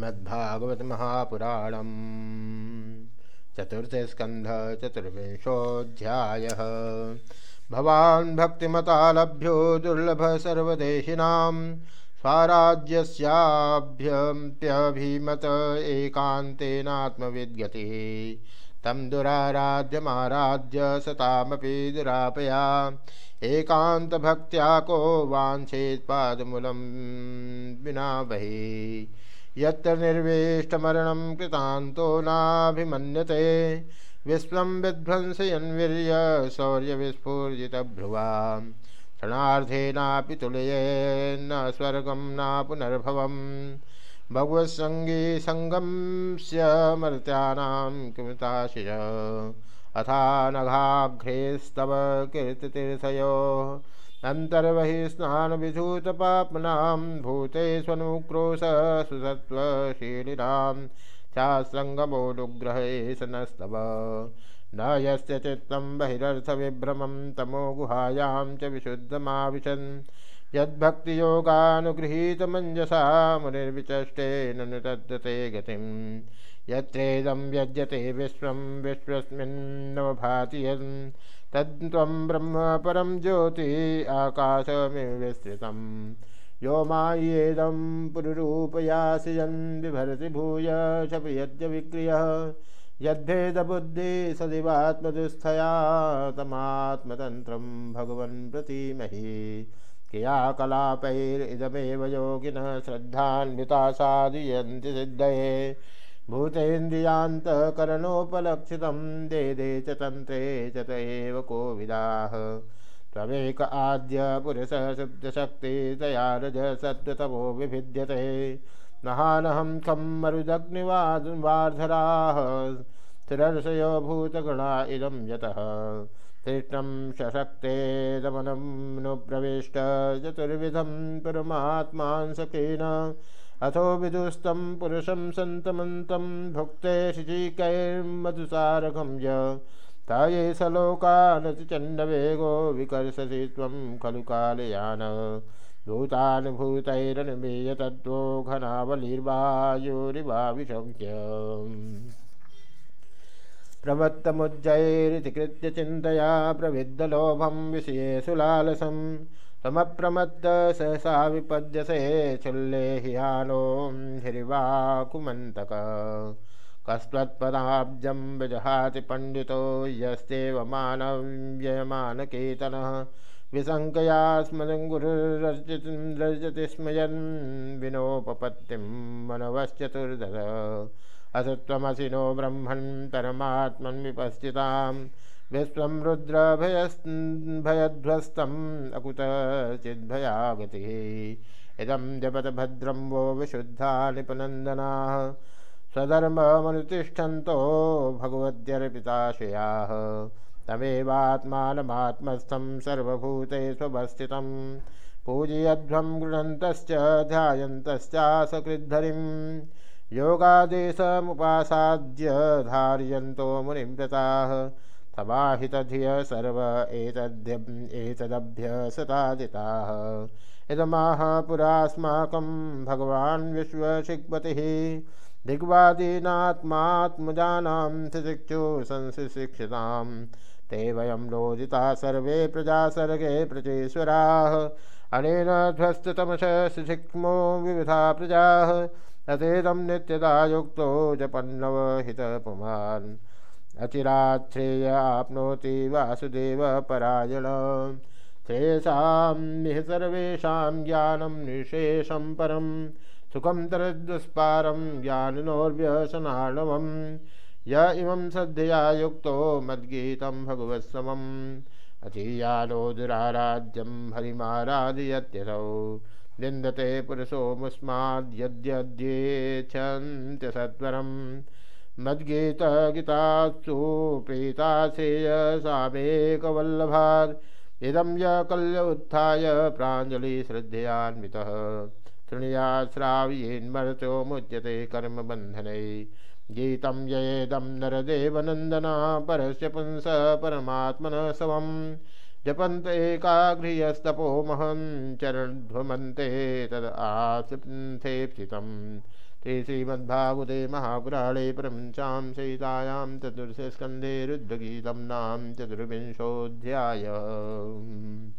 श्रीमद्भागवत महापुराणम चतुर्थ स्कंध चतुर्विंशोध्याय भवान् भक्तिमतालभ्यो दुर्लभ सर्वदेशिनां स्वाराज्यस्याभ्यप्यभिमत एकान्तेनात्मविद्गतिः। तं दुराराध्यमाराध्य सतामपि दुरापया। एकान्तभक्त्या को वाञ्छेत् पादमूलं विना बहिः। यत्र निर्वेष्टमरणं कृतान्तो नाभिमन्यते। विश्वं विध्वंसयन्वीर्य शौर्यविस्फूर्जितभ्रुवा क्षणार्धेनापि तुलयेन्न स्वर्गं न पुनर्भवम् भगवत्सङ्गी सङ्गम्स्य मर्त्यानां किमताशिष अथा नघाघ्रेस्तव कीर्तितीर्थयोः। अन्तर्वहि स्नानविधूतपाप्मनां भूते स्वनुक्रोश सुसत्त्वशीलिनां चासङ्गमोनुग्रहे सनस्तव। न यस्य चित्तं बहिरर्थविभ्रमं तमो गुहायां च विशुद्धमाविशन्। यद्भक्तियोगानुगृहीतमञ्जसा मुनिर्विचष्टेन तद्दते गतिं यत्रेदं व्यज्यते विश्वं विश्वस्मिन्नवभाति यन् तद्त्वं ब्रह्म परं ज्योति आकाशमिव विस्तृतं यो मायेदं पुरुरूपयासि यन् बिभरति भूय शपयद्य विक्रियः यद्भेदबुद्धि सदिवात्मदुःस्थया तमात्मतन्त्रं भगवन् प्रतीमहि। क्रियाकलापैरिदमेव योगिनः श्रद्धान्विता साधयन्ति सिद्धये। भूतेन्द्रियान्तकरणोपलक्षितं दे च तन्त्रे च त एव कोविदाः त्वमेक आद्य पुरुषः शुद्धशक्तितया रज सत्त्वतमो विभिद्यते। महानहं खं मरुदग्निवार्धराः। स्थिरर्षयो भूतगणा इदं यतः। कृष्णं सशक्तेदमनमनुप्रविष्ट चतुर्विधं परमात्मांसकेन अथो विदुस्तं पुरुषं सन्तमन्तं भुक्ते शिचिकैर्मधुसारकं य। ताये सलोकानतिचण्डवेगो विकर्षसि त्वं खलु कालयान। भूतानुभूतैरनुमीय तत्त्वो घनावलिर्वायुरिवा विशङ्क्य प्रमत्तमुज्जैरिति कृत्य चिन्तया प्रविद्धलोभं विषयेषु लालसम्। तमप्रमत्त सहसा विपद्यसे चुल्ले हियानो हिरिवाकुमन्तक। कस्त्वत्पदाब्जं विजहाति पण्डितो यस्तेव मानव्ययमानकेतनः। विशङ्कया स्मदङ्गुरुरजति स्मयन् विनोपपत्तिं मनवश्चतुर्दश। असत्त्वमसि नो ब्रह्मन् परमात्मन् विपश्चिताम्। विश्वं रुद्रभयभयध्वस्तम् अकुतचिद्भया गतिः इदं जपत भद्रं वो विशुद्धा निपनन्दनाः स्वधर्ममनुतिष्ठन्तो भगवद्यर्पिताशयाः तमेवात्मानमात्मस्थं सर्वभूते स्ववस्थितं पूजयध्वं गृह्णन्तश्च ध्यायन्तश्चासकृद्धरिं योगादेशमुपासाद्य धारयन्तो मुनिव्रताः समाहितधिय सर्व एतदभ्यसतादिताः इदमाह पुरास्माकं भगवान् विश्वशिक्पतिः दिग्वादीनात्मात्मजानां शिशिक्षु संशिक्षितां ते वयं लोदिता सर्वे प्रजा सर्गे प्रचेश्वराः अनेन ध्वस्ततमश शिशिक्मो विविधा प्रजाः। तथेदं नित्यदा युक्तो जपन्नवहितपुमान्। अचिराश्रेय आपनोति वासुदेव परायण। श्रेयसां निः सर्वेषां ज्ञानं निशेषं परं। सुखं तरदुष्पारं ज्ञानिनोर्व्यसनाणवं य इमं सद्यया युक्तो मद्गीतं भगवत्समम्। अधीयानो दुराराध्यं हरिमाराधयत्यसौ निन्दते पुरुषो मुस्माद्यद्यद्येच्छन्त्यसत्वरम् मद्गीत गीतासु प्रीतासेय सामेकवल्लभात् इदं य कल्य उत्थाय प्राञ्जलिश्रद्धयान्वितः शृणुयात् श्राव्येन्मर्त्यो मुच्यते कर्मबन्धनै। गीतं येदं नरदेवनन्दना परस्य पुंस परमात्मनः समं जपन्त एकाग्रियस्तपो महं चरणध्वमन्ते तद् आसिन्थेप्सितम् ते श्रीमद्भागवते महापुराणे परमचां सहितायां चतुर्थ रुद्रगीतं नाम चतुर्विंशोऽध्याय